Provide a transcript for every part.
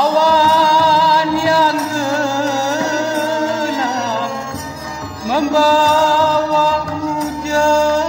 Awan yang gelap membawa hujan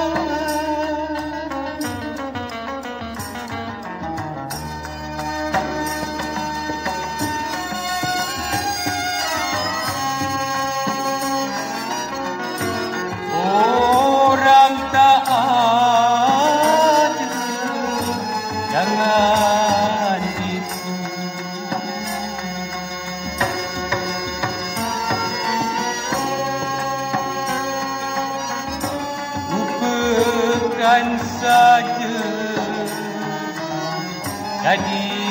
Lupakan saja. Jadi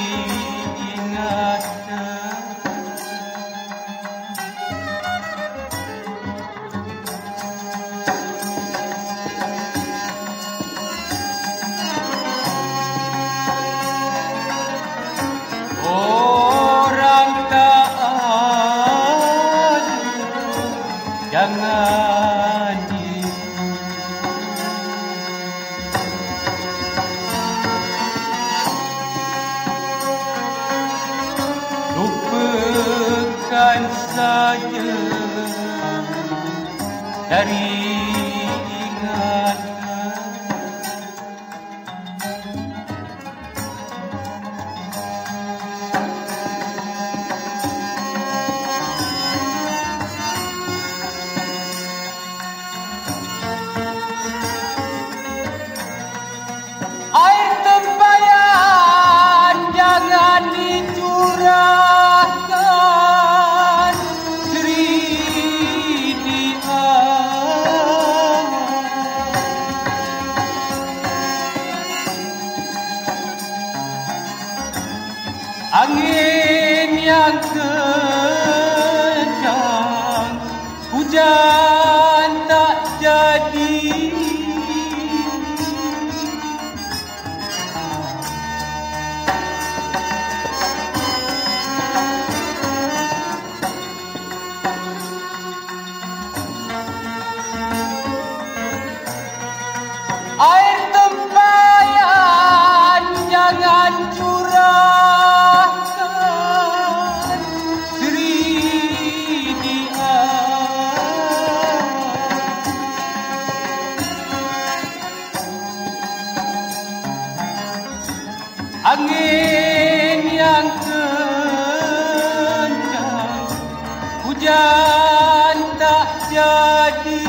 Lupakan saja Angin yang kencang Hujan Angin yang kencang Hujan tak jadi.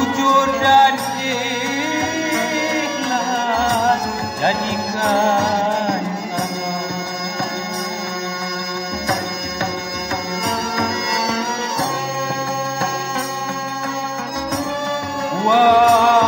Jujur dan ikhlas jadikan Whoa.